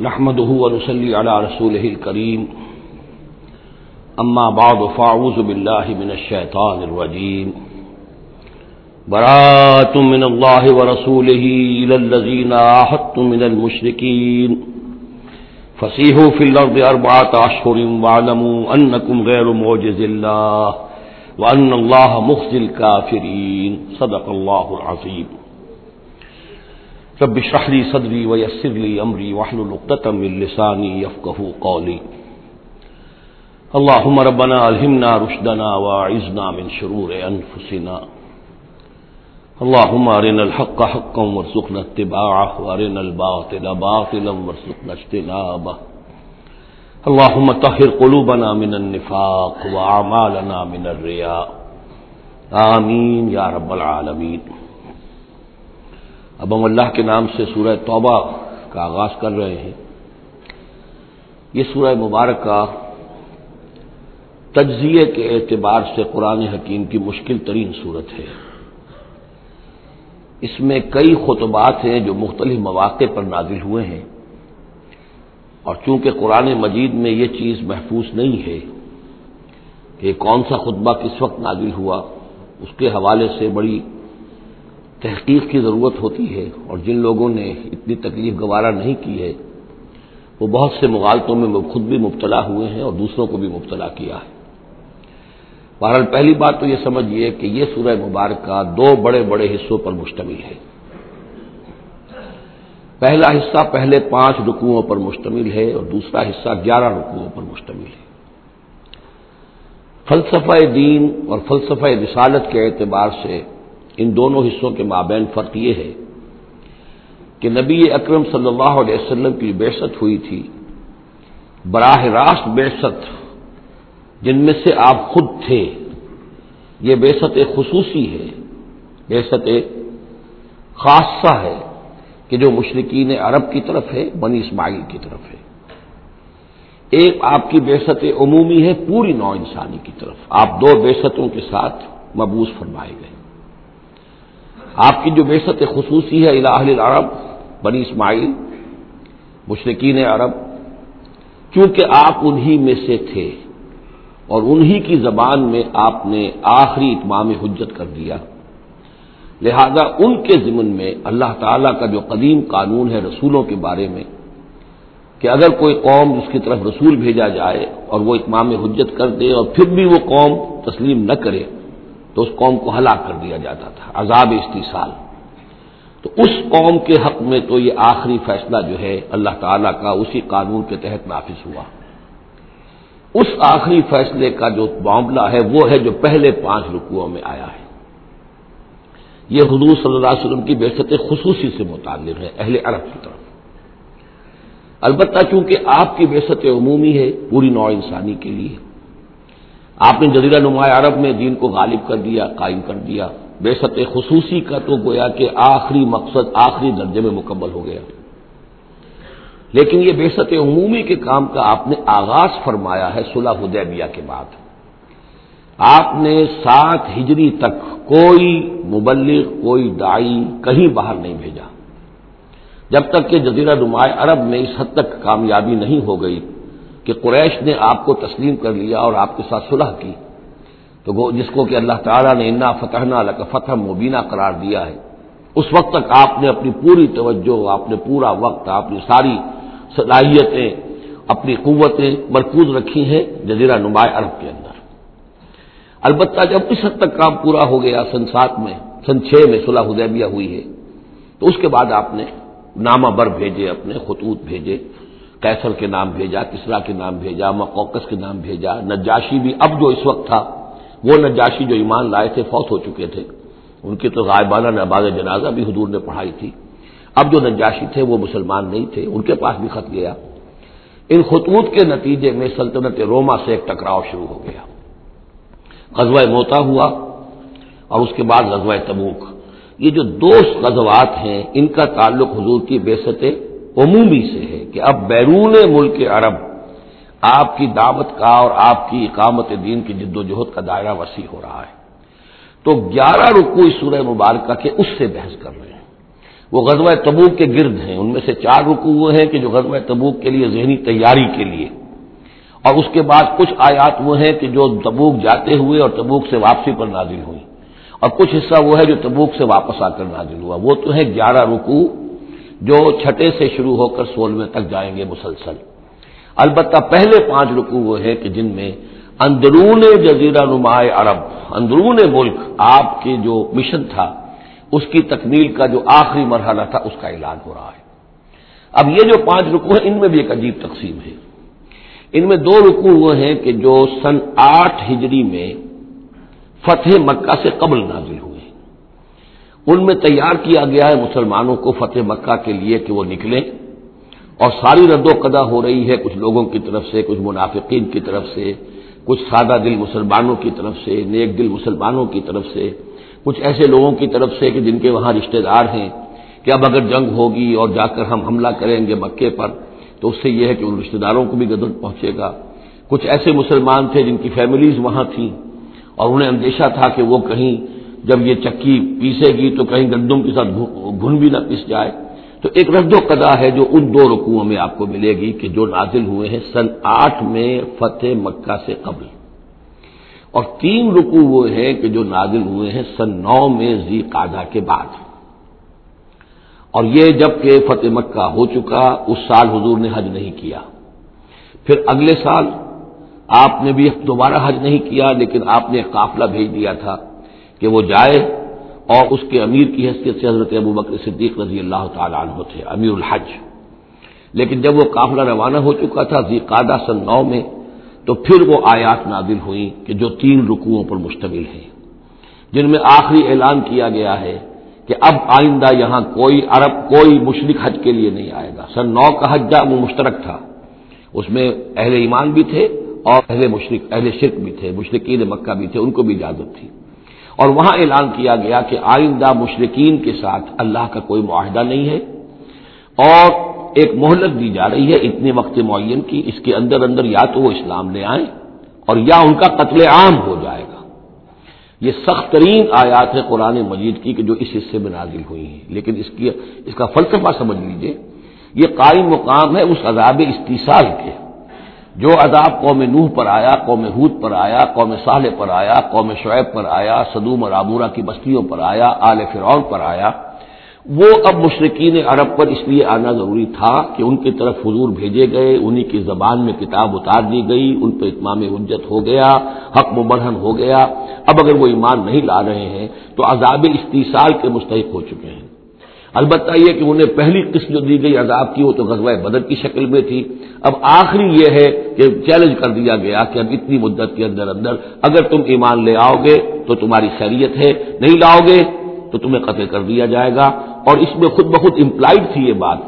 نحمده ونصلي على رسوله الكريم. أما بعد فاعوذ بالله من الشيطان الرجيم. براءة من الله ورسوله إلى الذين آحدتم من المشركين. فسيحوا في الأرض أربعة أشهر واعلموا أنكم غير معجز الله وأن الله مخزي الكافرين. صدق الله العظيم. رب اشرح لي صدري ويسر لي امري واحلل عقدة من لساني يفقهوا قولي. اللهم ربنا الهمنا رشدنا واعذنا من شرور انفسنا اللهم ارنا الحق حقا وارزقنا اتباعه وارنا الباطل باطلا وارزقنا اجتنابه. اللهم طهر قلوبنا من النفاق واعمالنا من الرياء. آمین یا رب العالمین اب ہم اللہ کے نام سے سورہ توبہ کا آغاز کر رہے ہیں۔ یہ سورہ مبارکہ تجزیے کے اعتبار سے قرآن حکیم کی مشکل ترین صورت ہے۔ اس میں کئی خطبات ہیں جو مختلف مواقع پر نازل ہوئے ہیں۔ اور چونکہ قرآن مجید میں یہ چیز محفوظ نہیں ہے کہ کون سا خطبہ کس وقت نازل ہوا، اس کے حوالے سے بڑی تحقیق کی ضرورت ہوتی ہے اور جن لوگوں نے اتنی تکلیف گوارا نہیں کی ہے، وہ بہت سے مغالطوں میں خود بھی مبتلا ہوئے ہیں اور دوسروں کو بھی مبتلا کیا ہے۔ بہرحال پہلی بات تو یہ سمجھیے کہ یہ سورہ مبارکہ دو بڑے بڑے حصوں پر مشتمل ہے۔ پہلا حصہ پہلے پانچ رکوؤں پر مشتمل ہے اور دوسرا حصہ گیارہ رکوؤں پر مشتمل ہے۔ فلسفہ دین اور فلسفہ رسالت کے اعتبار سے ان دونوں حصوں کے مابین فرق یہ ہے کہ نبی اکرم صلی اللہ علیہ وسلم کی بےست ہوئی تھی۔ براہ راست بےست جن میں سے آپ خود تھے۔ یہ بےست خصوصی ہے۔ بےست خاصہ ہے کہ جو مشرقین عرب کی طرف ہے، بنی اسماعیل کی طرف ہے۔ ایک آپ کی بےست عمومی ہے، پوری نو انسانی کی طرف۔ آپ دو بےستوں کے ساتھ مبوس فرمائے گئے۔ آپ کی جو بےست خصوصی ہے الہ العرب، بنی اسماعیل مشرقین عرب، چونکہ آپ انہی میں سے تھے اور انہی کی زبان میں آپ نے آخری اتمام حجت کر دیا۔ لہذا ان کے ضمن میں اللہ تعالی کا جو قدیم قانون ہے رسولوں کے بارے میں، کہ اگر کوئی قوم اس کی طرف رسول بھیجا جائے اور وہ اتمام حجت کر دے اور پھر بھی وہ قوم تسلیم نہ کرے تو اس قوم کو ہلاک کر دیا جاتا تھا، عذاب استحصال تو اس قوم کے حق میں تو یہ آخری فیصلہ جو ہے اللہ تعالی کا اسی قانون کے تحت نافذ ہوا۔ اس آخری فیصلے کا جو معاملہ ہے وہ ہے جو پہلے پانچ رکوعوں میں آیا ہے۔ یہ حضور صلی اللہ علیہ وسلم کی بےست خصوصی سے متعلق ہے، اہل عرب کی طرف۔ البتہ چونکہ آپ کی بےست عمومی ہے پوری نو انسانی کے لیے آپ نے جزیرہ نمایاں عرب میں دین کو غالب کر دیا، قائم کر دیا۔ بے ست خصوصی کا تو گویا کہ آخری مقصد، آخری درجے میں مکمل ہو گیا۔ لیکن یہ بے ست عمومی کے کام کا آپ نے آغاز فرمایا ہے صلح حدیبیہ کے بعد۔ آپ نے سات ہجری تک کوئی مبلغ، کوئی دائی کہیں باہر نہیں بھیجا۔ جب تک کہ جزیرہ نمایاں عرب میں اس حد تک کامیابی نہیں ہو گئی کہ قریش نے آپ کو تسلیم کر لیا اور آپ کے ساتھ صلح کی۔ تو جس کو کہ اللہ تعالیٰ نے انا فتح کا فتح مبینہ قرار دیا ہے۔ اس وقت تک آپ نے اپنی پوری توجہ، آپ نے پورا وقت اپنی ساری صلاحیتیں، اپنی قوتیں مرکوز رکھی ہیں جزیرہ نمایاں عرب کے اندر۔ البتہ جب اس حد تک کام پورا ہو گیا، سن سات میں، سن چھ میں صلح حدیبیہ ہوئی ہے، تو اس کے بعد آپ نے نامہ بر بھیجے، اپنے خطوط بھیجے۔ کیسر کے نام بھیجا، کسرا کے نام بھیجا، مقوقس کے نام بھیجا، نجاشی بھی اب جو اس وقت تھا، وہ نجاشی جو ایمان لائے تھے، فوت ہو چکے تھے۔ ان کی تو غائبانہ نباز جنازہ بھی حضور نے پڑھائی تھی۔ اب جو نجاشی تھے، وہ مسلمان نہیں تھے، ان کے پاس بھی خط گیا۔ ان خطوط کے نتیجے میں سلطنت روما سے ایک ٹکراؤ شروع ہو گیا۔ غزوہ موتا ہوا اور اس کے بعد غزوہ تبوک۔ یہ جو دو غزوات ہیں، ان کا تعلق حضور کی بےست عمومی سے ہے کہ اب بیرون ملک عرب آپ کی دعوت کا اور آپ کی اقامت دین کی جد و جہد کا دائرہ وسیع ہو رہا ہے۔ تو گیارہ رکو اس سورہ مبارکہ کے اس سے بحث کر رہے ہیں۔ وہ غزوہ تبوک کے گرد ہیں۔ ان میں سے چار رکو وہ ہیں کہ جو غزوہ تبوک کے لیے ذہنی تیاری کے لیے۔ اور اس کے بعد کچھ آیات وہ ہیں کہ جو تبوک جاتے ہوئے اور تبوک سے واپسی پر نازل ہوئی اور کچھ حصہ وہ ہے جو تبوک سے واپس آ کر نازل ہوا۔ وہ تو ہے گیارہ رکو جو چھٹے سے شروع ہو کر سولہویں تک جائیں گے مسلسل۔ البتہ پہلے پانچ رکو وہ ہے کہ جن میں اندرون جزیرہ نمائے عرب، اندرون ملک آپ کے جو مشن تھا، اس کی تکمیل کا جو آخری مرحلہ تھا، اس کا اعلان ہو رہا ہے۔ اب یہ جو پانچ رکو ہیں، ان میں بھی ایک عجیب تقسیم ہے۔ ان میں دو رکو وہ ہیں کہ جو سن آٹھ ہجری میں فتح مکہ سے قبل نازل ہوئے ان میں تیار کیا گیا ہے مسلمانوں کو فتح مکہ کے لیے کہ وہ نکلیں۔ اور ساری رد و قدا ہو رہی ہے کچھ لوگوں کی طرف سے، کچھ منافقین کی طرف سے، کچھ سادہ دل مسلمانوں کی طرف سے، نیک دل مسلمانوں کی طرف سے، کچھ ایسے لوگوں کی طرف سے کہ جن کے وہاں رشتہ دار ہیں کہ اب اگر جنگ ہوگی اور جا کر ہم حملہ کریں گے مکے پر، تو اس سے یہ ہے کہ ان رشتہ داروں کو بھی گدر پہنچے گا۔ کچھ ایسے مسلمان تھے جن کی فیملیز وہاں تھیں اور انہیں اندیشہ تھا کہ وہ کہیں جب یہ چکی پیسے گی تو کہیں گندم کے ساتھ گھن بھی نہ پس جائے۔ تو ایک رد و قدا ہے جو ان دو رکوعوں میں آپ کو ملے گی کہ جو نازل ہوئے ہیں سن آٹھ میں فتح مکہ سے قبل۔ اور تین رکو وہ ہیں کہ جو نازل ہوئے ہیں سن نو میں زی قادہ کے بعد۔ اور یہ جبکہ فتح مکہ ہو چکا، اس سال حضور نے حج نہیں کیا۔ پھر اگلے سال آپ نے بھی دوبارہ حج نہیں کیا، لیکن آپ نے قافلہ بھیج دیا تھا۔ کہ وہ جائے اور اس کے امیر کی حیثیت سے حضرت ابو بکر صدیق رضی اللہ تعالیٰ عنہ تھے، امیر الحج۔ لیکن جب وہ قافلہ روانہ ہو چکا تھا زی قادہ سن نو میں، تو پھر وہ آیات نادل ہوئی کہ جو تین رکوعوں پر مشتمل ہیں، جن میں آخری اعلان کیا گیا ہے کہ اب آئندہ یہاں کوئی عرب، کوئی مشرق حج کے لیے نہیں آئے گا۔ سن نو کا حج وہ مشترک تھا۔ اس میں اہل ایمان بھی تھے اور اہل مشرق اہل شرک بھی تھے مشرقین مکہ بھی تھے، ان کو بھی اجازت تھی۔ اور وہاں اعلان کیا گیا کہ آئندہ مشرقین کے ساتھ اللہ کا کوئی معاہدہ نہیں ہے اور ایک مہلت دی جا رہی ہے اتنے وقت معین کی، اس کے اندر اندر یا تو وہ اسلام لے آئیں اور یا ان کا قتل عام ہو جائے گا۔ یہ سخت ترین آیات ہے قرآن مجید کی کہ جو اس حصے میں نازل ہوئی ہیں۔ لیکن اس کی، اس کا فلسفہ سمجھ لیجیے، یہ قائم مقام ہے اس عذاب استحصال کے۔ جو عذاب قوم نوح پر آیا، قوم حود پر آیا، قوم صالح پر آیا، قوم شعیب پر آیا، صدوم اور عبورہ کی بستیوں پر آیا، آل فرعون پر آیا، وہ اب مشرقین عرب پر اس لیے آنا ضروری تھا کہ ان کی طرف حضور بھیجے گئے، انہی کی زبان میں کتاب اتار دی گئی، ان پہ اتمام حجت ہو گیا، حق مبرہن ہو گیا۔ اب اگر وہ ایمان نہیں لا رہے ہیں تو عذاب استیصال کے مستحق ہو چکے ہیں۔ البتہ یہ کہ انہیں پہلی قسم جو دی گئی عذاب کی وہ تو غزوہ بدر کی شکل میں تھی۔ اب آخری یہ ہے کہ چیلنج کر دیا گیا کہ اب اتنی مدت کے اندر اندر اگر تم ایمان لے آؤ گے تو تمہاری خیریت ہے، نہیں لاؤ گے تو تمہیں قتل کر دیا جائے گا۔ اور اس میں خود بخود امپلائڈ تھی یہ بات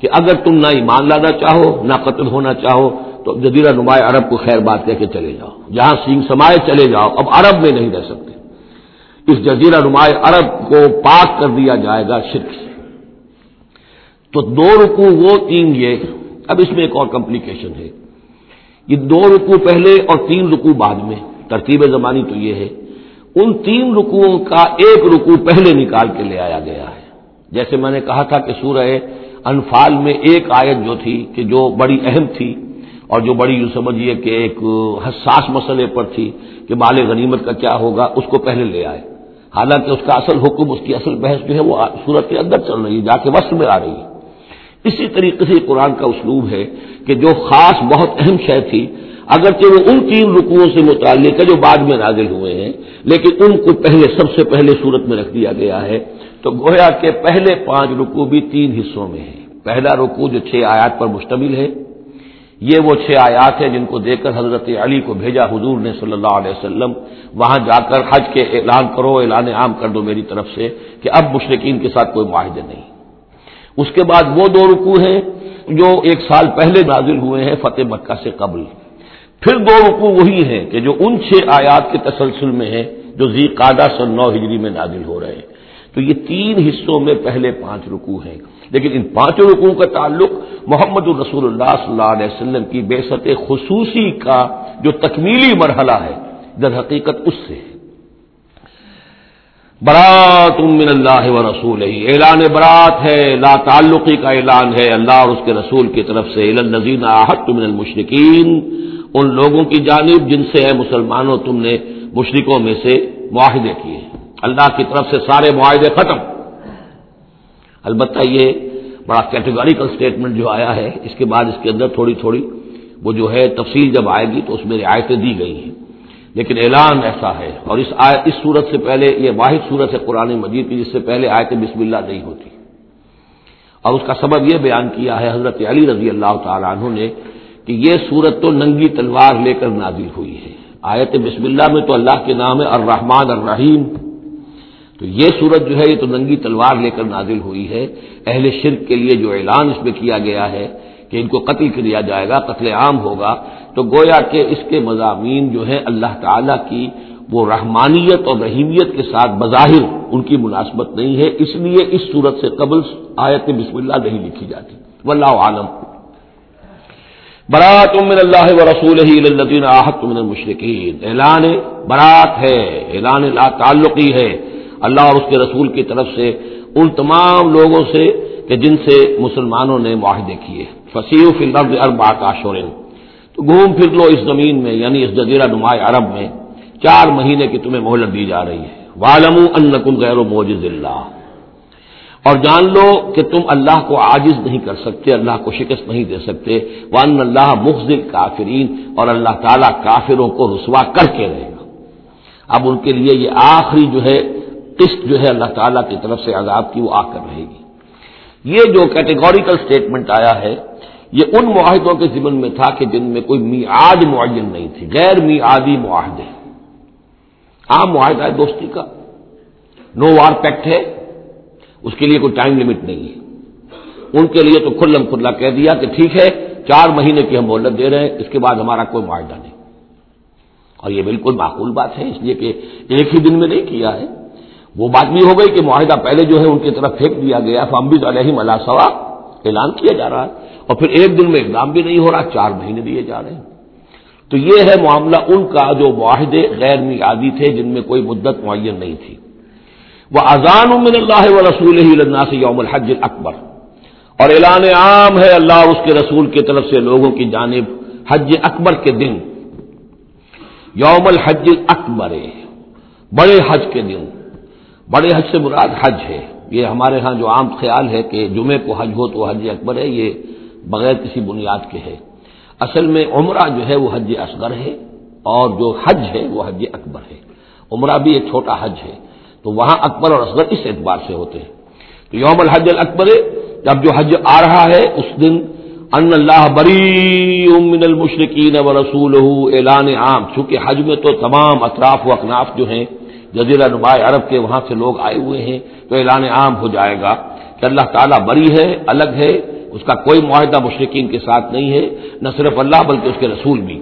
کہ اگر تم نہ ایمان لانا چاہو، نہ قتل ہونا چاہو، تو جزیرہ نمایاں عرب کو خیر بات کہہ کے چلے جاؤ۔ جہاں سینگ سمائے چلے جاؤ، اب عرب میں نہیں رہ سکتے۔ اس جزیرہ نمایاں عرب کو پاک کر دیا جائے گا شرک سے۔ تو دو رکو وہ تین یہ۔ اب اس میں ایک اور کمپلیکیشن ہے۔ یہ دو رکو پہلے اور تین رکو بعد میں۔ ترتیب زمانی تو یہ ہے۔ ان تین رکوؤں کا ایک رکو پہلے نکال کے لے آیا گیا ہے۔ جیسے میں نے کہا تھا کہ سورہ انفال میں ایک آیت جو تھی کہ جو بڑی اہم تھی اور جو بڑی یوں سمجھیے کہ ایک حساس مسئلے پر تھی کہ مال غنیمت کا کیا ہوگا، اس کو پہلے لے آئے۔ حالانکہ اس کا اصل حکم، اس کی اصل بحث جو ہے وہ صورت کے اندر چل رہی ہے، جا کے وسط میں آ رہی ہے۔ اسی طریقے سے قرآن کا اسلوب ہے کہ جو خاص بہت اہم شے تھی، اگرچہ وہ ان تین رکوعوں سے متعلق ہے جو بعد میں نازل ہوئے ہیں، لیکن ان کو پہلے، سب سے پہلے صورت میں رکھ دیا گیا ہے۔ تو گویا کے پہلے پانچ رکو بھی تین حصوں میں ہیں۔ پہلا رکو جو چھ آیات پر مشتمل ہے یہ وہ چھ آیات ہیں جن کو دیکھ کر حضرت علی کو بھیجا حضور نے صلی اللہ علیہ وسلم۔ وہاں جا کر حج کے اعلان کرو، اعلان عام کر دو میری طرف سے کہ اب مشرقین کے ساتھ کوئی معاہدے نہیں۔ اس کے بعد وہ دو رکو ہیں جو ایک سال پہلے نازل ہوئے ہیں فتح مکہ سے قبل۔ پھر دو رکو وہی ہیں کہ جو ان چھ آیات کے تسلسل میں ہیں جو زی قادہ سن نو ہجری میں نازل ہو رہے ہیں۔ تو یہ تین حصوں میں پہلے پانچ رکو ہیں۔ لیکن ان پانچوں رکوع کا تعلق محمد الرسول اللہ صلی اللہ علیہ وسلم کی بے خصوصی کا جو تکمیلی مرحلہ ہے، در حقیقت اس سے برات من اللہ و رسول ہی اعلان برات ہے، لا تعلقی کا اعلان ہے، اللہ اور اس کے رسول کی طرف سے النزین آحت من المشرقین ان لوگوں کی جانب جن سے ہے مسلمانوں تم نے مشرقوں میں سے معاہدے کیے۔ اللہ کی طرف سے سارے معاہدے ختم۔ البتہ یہ بڑا کیٹیگوریکل اسٹیٹمنٹ جو آیا ہے، اس کے بعد اس کے اندر تھوڑی تھوڑی وہ جو ہے تفصیل جب آئے گی تو اس میں رعایتیں دی گئی ہیں۔ لیکن اعلان ایسا ہے، اور اس اس صورت سے پہلے، یہ واحد صورت ہے قرآن مجید کی، جس سے پہلے آیت بسم اللہ نہیں ہوتی۔ اور اس کا سبب یہ بیان کیا ہے، حضرت علی رضی اللہ تعالیٰ عنہ نے کہ یہ صورت تو ننگی تلوار لے کر نازل ہوئی ہے۔ آیت بسم اللہ میں تو اللہ کے نام ہے، الرحمن الرحیم۔ تو یہ صورت جو ہے یہ تو ننگی تلوار لے کر نازل ہوئی ہے۔ اہل شرک کے لیے جو اعلان اس میں کیا گیا ہے کہ ان کو قتل کیا جائے گا، قتل عام ہوگا، تو گویا کہ اس کے مضامین جو ہے اللہ تعالی کی وہ رحمانیت اور رحیمیت کے ساتھ بظاہر ان کی مناسبت نہیں ہے۔ اس لیے اس صورت سے قبل آیت بسم اللہ نہیں لکھی جاتی۔ واللہ عالم۔ برات من اللہ و رسول ہی آحت من المشرقین اعلان برات ہے، اعلان لا تعلقی ہے۔ اللہ اور اس کے رسول کی طرف سے ان تمام لوگوں سے کہ جن سے مسلمانوں نے معاہدے کیے۔ فصیح فی الارض اربعۃ اشہر تو گھوم پھر لو اس زمین میں یعنی اس جزیرہ نمای عرب میں۔ چار مہینے کی تمہیں مہلت دی جا رہی ہے۔ والم انکم غیر موجز اللہ اور جان لو کہ تم اللہ کو عاجز نہیں کر سکتے، اللہ کو شکست نہیں دے سکتے۔ وان اللہ مخضل کافرین اور اللہ تعالیٰ کافروں کو رسوا کر کے رہے گا۔ اب ان کے لیے یہ آخری جو ہے قسط جو ہے اللہ تعالیٰ کی طرف سے عذاب کی وہ آ کر رہے گی۔ یہ جو کیٹیگوریکل اسٹیٹمنٹ آیا ہے، یہ ان معاہدوں کے ذمن میں تھا کہ جن میں کوئی میعاد معین نہیں تھی، غیر میعادی معاہدے۔ عام معاہدہ ہے دوستی کا۔ نو وار پیکٹ ہے، اس کے لیے کوئی ٹائم لمٹ نہیں ہے۔ ان کے لیے تو کھلم کھلا کہہ دیا کہ ٹھیک ہے، چار مہینے کی ہم مہلت دے رہے ہیں، اس کے بعد ہمارا کوئی معاہدہ نہیں۔ اور یہ بالکل معقول بات ہے، اس لیے کہ ایک ہی دن میں نہیں کیا ہے۔ وہ بات بھی ہو گئی کہ معاہدہ پہلے جو ہے ان کی طرف پھینک دیا گیا فامبز علیہ ملا سوا اعلان کیا جا رہا ہے۔ اور پھر ایک دن میں اقدام بھی نہیں ہو رہا، چار مہینے دیے جا رہے ہیں۔ تو یہ ہے معاملہ ان کا جو معاہدے غیر میادی تھے، جن میں کوئی مدت معین نہیں تھی۔ وہ اذان من اللہ و رسول ہی سے یوم الحج اکبر اور اعلان عام ہے اللہ اس کے رسول کی طرف سے لوگوں کی جانب حج اکبر کے دن۔ یوم الحج اکبر بڑے حج کے دن۔ بڑے حج سے مراد حج ہے۔ یہ ہمارے ہاں جو عام خیال ہے کہ جمعے کو حج ہو تو حج اکبر ہے، یہ بغیر کسی بنیاد کے ہے۔ اصل میں عمرہ جو ہے وہ حج اصغر ہے اور جو حج ہے وہ حج اکبر ہے۔ عمرہ بھی ایک چھوٹا حج ہے۔ تو وہاں اکبر اور اصغر اس اعتبار سے ہوتے ہیں۔ تو یوم الحج الاکبر، جب جو حج آ رہا ہے، اس دن ان اللہ بری من المشرقین و رسول اعلان عام۔ چونکہ حج میں تو تمام اطراف و اکناف جو ہیں جزیرہ نما عرب کے وہاں سے لوگ آئے ہوئے ہیں تو اعلان عام ہو جائے گا کہ اللہ تعالیٰ بری ہے، الگ ہے، اس کا کوئی معاہدہ مشرقین کے ساتھ نہیں ہے، نہ صرف اللہ بلکہ اس کے رسول بھی۔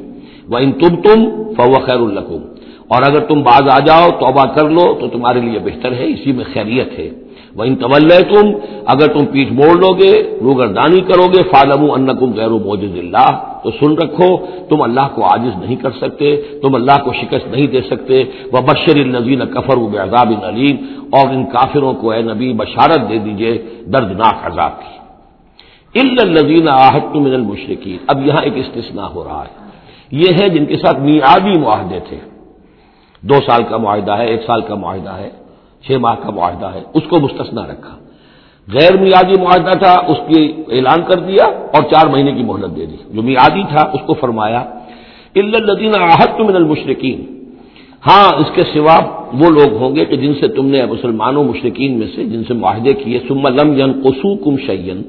وہ ان تم تم فو خیر القم اور اگر تم باز آ جاؤ، توبہ کر لو تو تمہارے لیے بہتر ہے، اسی میں خیریت ہے۔ وہ ان طول تم اگر تم پیٹ موڑ لو گے، روگردانی کرو گے فالم ان غیر موجز اللہ تو سن رکھو، تم اللہ کو عاجز نہیں کر سکتے، تم اللہ کو شکست نہیں دے سکتے وہ بشر النزین کفر و عذاب علیم اور ان کافروں کو اے نبی بشارت دے دیجیے دردناک عذاب کی۔ الزین آحت من المشرقین اب یہاں ایک استثناء ہو رہا ہے۔ یہ ہے جن کے ساتھ میادی معاہدے تھے۔ دو سال کا معاہدہ ہے، ایک سال کا معاہدہ ہے۔ چھ ماہ کا معاہدہ ہے، اس کو مستثنا رکھا۔ غیر میادی معاہدہ تھا، اس کی اعلان کر دیا اور چار مہینے کی مہلت دے دی۔ جو میادی تھا، اس کو فرمایا الدین آحت من المشرقین ہاں اس کے سوا وہ لوگ ہوں گے کہ جن سے تم نے مسلمانوں مشرقین میں سے جن سے معاہدے کیے سم لم ین قسو کم شعین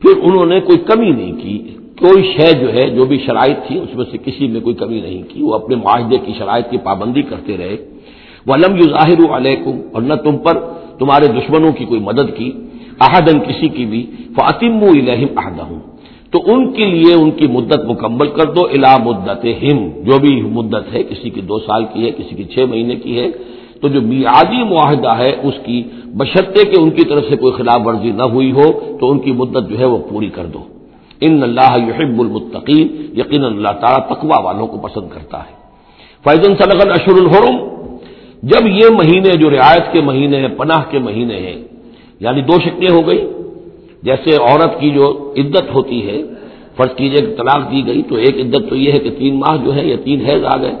پھر انہوں نے کوئی کمی نہیں کی۔ کوئی شے جو ہے، جو بھی شرائط تھی، اس میں سے کسی میں کوئی کمی نہیں کی۔ وہ اپنے معاہدے کی شرائط کی پابندی کرتے رہے۔ وہ علم یو ظاہر علیکم اور نہ تم پر تمہارے دشمنوں کی کوئی مدد کی احدن کسی کی بھی فاطم الہم احدہ ہوں تو ان کے لیے ان کی مدت مکمل کر دو الا مدت ہم جو بھی مدت ہے کسی کی دو سال کی ہے کسی کی چھ مہینے کی ہے تو جو میادی معاہدہ ہے اس کی بشرطے کہ ان کی طرف سے کوئی خلاف ورزی نہ ہوئی ہو تو ان کی مدت جو ہے وہ پوری کر دو ان اللہ یحب المتقین یقین اللہ تعالیٰ تقوا والوں کو پسند کرتا ہے فیضن صدق اشر الحرم جب یہ مہینے جو رعایت کے مہینے ہیں، پناہ کے مہینے ہیں یعنی دو شکلیں ہو گئی، جیسے عورت کی جو عدت ہوتی ہے، فرض کیجیے کہ طلاق دی گئی، تو ایک عدت تو یہ ہے کہ تین ماہ جو ہے یا تین حیض آ گئے۔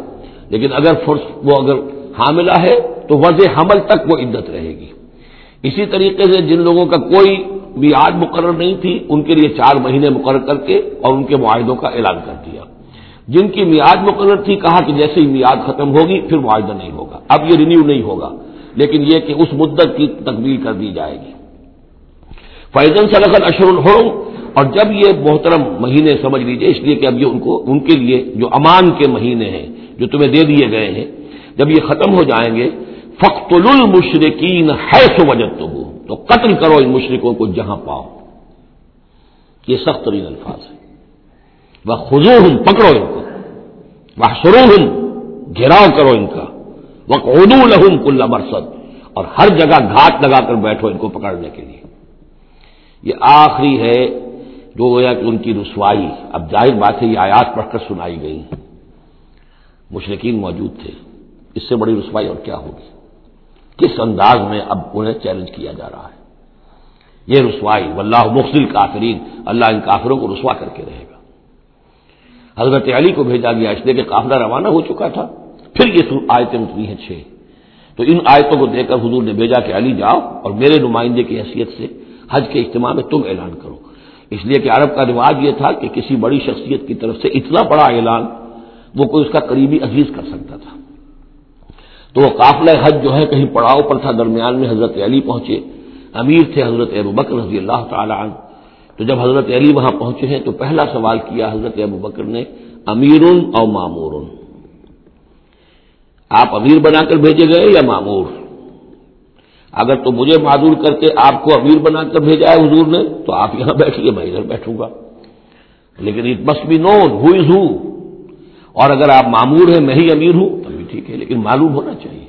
لیکن اگر فرض وہ اگر حاملہ ہے، تو وضع حمل تک وہ عدت رہے گی۔ اسی طریقے سے جن لوگوں کا کوئی میعاد مقرر نہیں تھی، ان کے لیے چار مہینے مقرر کر کے اور ان کے معاہدوں کا اعلان کر دیا۔ جن کی میعاد مقرر تھی، کہا کہ جیسے ہی میعاد ختم ہوگی، پھر معاہدہ نہیں ہوگا۔ اب یہ رینیو نہیں ہوگا۔ لیکن یہ کہ اس مدت کی تکمیل کر دی جائے گی۔ فیضن سلقل اشر الحرم۔ اور جب یہ محترم مہینے سمجھ لیجیے، اس لیے کہ اب یہ ان کو، ان کے لیے جو امان کے مہینے ہیں، جو تمہیں دے دیے گئے ہیں، جب یہ ختم ہو جائیں گے فخت المشرقین ہے سو وجہ تو قتل کرو ان مشرقوں کو جہاں پاؤ۔ یہ سخت ترین الفاظ ہے وہ خزو ہوں پکڑو ان کو۔ وہ سرو ہوں گھیراؤ کرو ان کا۔ وہ لہم کل مرسد اور ہر جگہ گھاٹ لگا کر بیٹھو ان کو پکڑنے کے لیے۔ یہ آخری ہے جو گویا کہ ان کی رسوائی۔ اب ظاہر بات ہے یہ آیات پڑھ کر سنائی گئی۔ مشرقین موجود تھے۔ اس سے بڑی رسوائی اور کیا ہوگی؟ کس انداز میں اب انہیں چیلنج کیا جا رہا ہے؟ یہ رسوائی۔ واللہ مخصل کافرین اللہ ان کافروں کو رسوا کر کے رہے گا۔ حضرت علی کو بھیجا گیا۔ اس لیے کہ قافلہ روانہ ہو چکا تھا۔ پھر یہ آیتیں اتنی ہیں چھ۔ تو ان آیتوں کو دیکھ کر حضور نے بھیجا کہ علی جاؤ اور میرے نمائندے کی حیثیت سے حج کے اجتماع میں تم اعلان کرو۔ اس لیے کہ عرب کا رواج یہ تھا کہ کسی بڑی شخصیت کی طرف سے اتنا بڑا اعلان وہ کوئی اس کا قریبی عزیز کر سکتا تھا۔ تو وہ قافلہ حج جو ہے کہیں پڑاؤ پر تھا، درمیان میں حضرت علی پہنچے۔ امیر تھے حضرت ابو بکر رضی اللہ تعالی عنہ۔ تو جب حضرت علی وہاں پہنچے ہیں تو پہلا سوال کیا حضرت ابو بکر نے، امیر اور معمور؟ آپ امیر بنا کر بھیجے گئے یا معمور؟ اگر تو مجھے معذور کر کے آپ کو امیر بنا کر بھیجا ہے حضور نے، تو آپ یہاں بیٹھیے میں ادھر بیٹھوں گا۔ لیکن it must be known, who is who. اور اگر آپ معمور ہیں، میں ہی امیر ہوں تب بھی ٹھیک ہے، لیکن معلوم ہونا چاہیے۔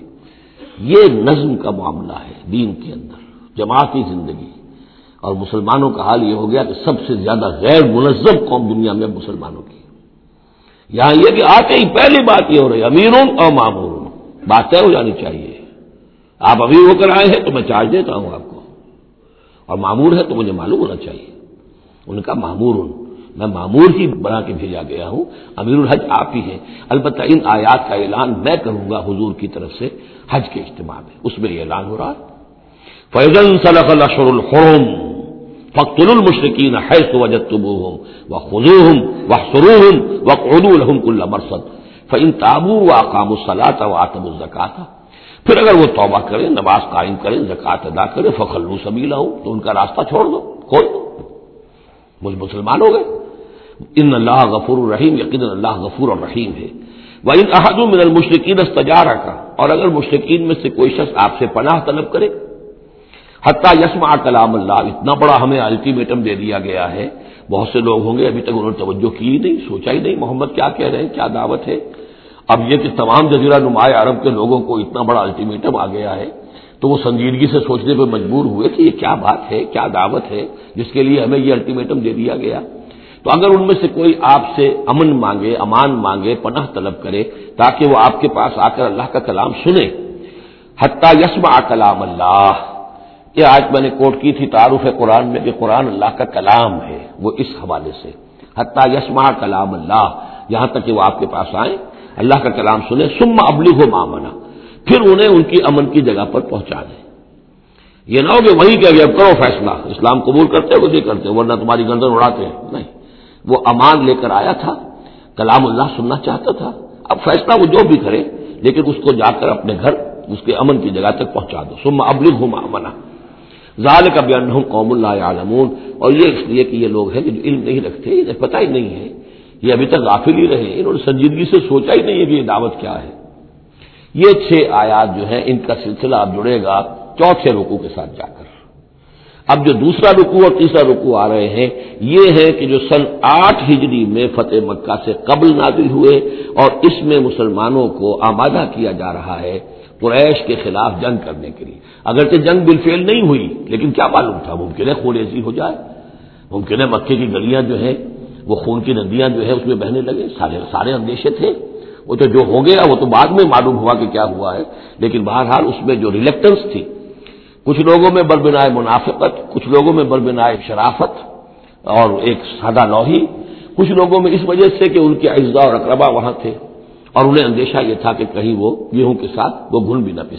یہ نظم کا معاملہ ہے دین کے اندر جماعتی زندگی۔ اور مسلمانوں کا حال یہ ہو گیا کہ سب سے زیادہ غیر منظم قوم دنیا میں مسلمانوں کی۔ یہاں یہ کہ آتے ہی پہلی بات یہ ہو رہی امیروں اور معمور بات طے ہو جانی چاہیے۔ آپ امیر ہو کر آئے ہیں تو میں چارج دیتا ہوں آپ کو۔ اور معمور ہے تو مجھے معلوم ہونا چاہیے۔ ان کا معمور ہوں میں معمور ہی بنا کے بھیجا گیا ہوں۔ امیر الحج آپ ہی ہیں۔ البتہ ان آیات کا اعلان میں کروں گا حضور کی طرف سے حج کے اجتماع میں۔ اس میں یہ اعلان ہو رہا فیضن صلاح الحرم فخر المشرقین ہے تو وجت ہوں وہ خزو ہوں وہ سرو ہوں وہ قدو الحم کل مرسد فن تابو و و آتم الزکات پھر اگر وہ توبہ کرے، نماز قائم کرے زکات ادا کرے، فخلو سبیلا ہوں تو ان کا راستہ چھوڑ دو کھول دو مجھ مسلمان ہو گئے۔ ان اللہ غفور الرحیم، یقین اللہ غفور الرحیم ہے۔ وہ ان احد من المشرقین استجارہ کا اور اگر مشرقین میں سے کوئی شخص آپ سے پناہ طلب کرے حتیٰ یسما کلام اللہ، اتنا بڑا ہمیں الٹیمیٹم دے دیا گیا ہے۔ بہت سے لوگ ہوں گے، ابھی تک انہوں نے توجہ کی ہی نہیں، سوچا ہی نہیں محمد کیا کہہ رہے ہیں، کیا دعوت ہے۔ اب یہ کہ تمام جزیرہ نمایاں عرب کے لوگوں کو اتنا بڑا الٹیمیٹم آ گیا ہے، تو وہ سنجیدگی سے سوچنے پہ مجبور ہوئے کہ یہ کیا بات ہے، کیا دعوت ہے، جس کے لیے ہمیں یہ الٹیمیٹم دے دیا گیا۔ تو اگر ان میں سے کوئی آپ سے امن مانگے، امان مانگے، پناہ طلب کرے، تاکہ وہ آپ کے پاس آ کر اللہ کا کلام سنے حتیٰ یسما کلام اللہ یہ آج میں نے کوٹ کی تھی تعارف ہے قرآن میں کہ قرآن اللہ کا کلام ہے، وہ اس حوالے سے۔ حتیٰ یسما کلام اللہ، یہاں تک کہ وہ آپ کے پاس آئیں، اللہ کا کلام سنے سم ابلی ہو مامنا پھر انہیں ان کی امن کی جگہ پر پہنچا دیں یہ نہ ہو کہ وہی کہ اب کرو فیصلہ، اسلام قبول کرتے ہو نہیں کرتے ورنہ تمہاری گردن اڑاتے ہیں۔ نہیں، وہ امان لے کر آیا تھا، کلام اللہ سننا چاہتا تھا۔ اب فیصلہ وہ جو بھی کرے، لیکن اس کو جا کر اپنے گھر، اس کے امن کی جگہ تک پہنچا دو۔ سم ابلی ہو مامنا ظال کا بیان قوم اللہ عالمون اور یہ اس لیے کہ یہ لوگ ہیں جو علم نہیں رکھتے انہیں پتہ ہی نہیں ہے، یہ ابھی تک غافل ہی رہے، انہوں نے سنجیدگی سے سوچا ہی نہیں ہے کہ یہ دعوت کیا ہے۔ یہ چھ آیات جو ہیں، ان کا سلسلہ اب جڑے گا چوتھے رکو کے ساتھ جا کر۔ اب جو دوسرا رکو اور تیسرا رکو آ رہے ہیں، یہ ہے کہ جو سن آٹھ ہجری میں فتح مکہ سے قبل نازل ہوئے اور اس میں مسلمانوں کو آمادہ کیا جا رہا ہے قریش کے خلاف جنگ کرنے کے لیے۔ اگرچہ جنگ بالفیل نہیں ہوئی، لیکن کیا معلوم تھا؟ ممکن ہے خون ایسی ہو جائے۔ ممکن ہے مکے کی گلیاں جو ہیں، وہ خون کی ندیاں جو ہے اس میں بہنے لگے۔ سارے سارے اندیشے تھے۔ وہ تو جو ہو گیا، وہ تو بعد میں معلوم ہوا کہ کیا ہوا ہے۔ لیکن بہرحال اس میں جو ریلیکٹنس تھی، کچھ لوگوں میں بربنائے منافقت، کچھ لوگوں میں بربنائے شرافت اور ایک سادہ لوہی، کچھ لوگوں میں اس وجہ سے کہ ان کے اجزاء اور اقربا وہاں تھے۔ اور انہیں اندیشہ یہ تھا کہ کہیں وہ گیہوں کے ساتھ وہ گھن بھی نہ پس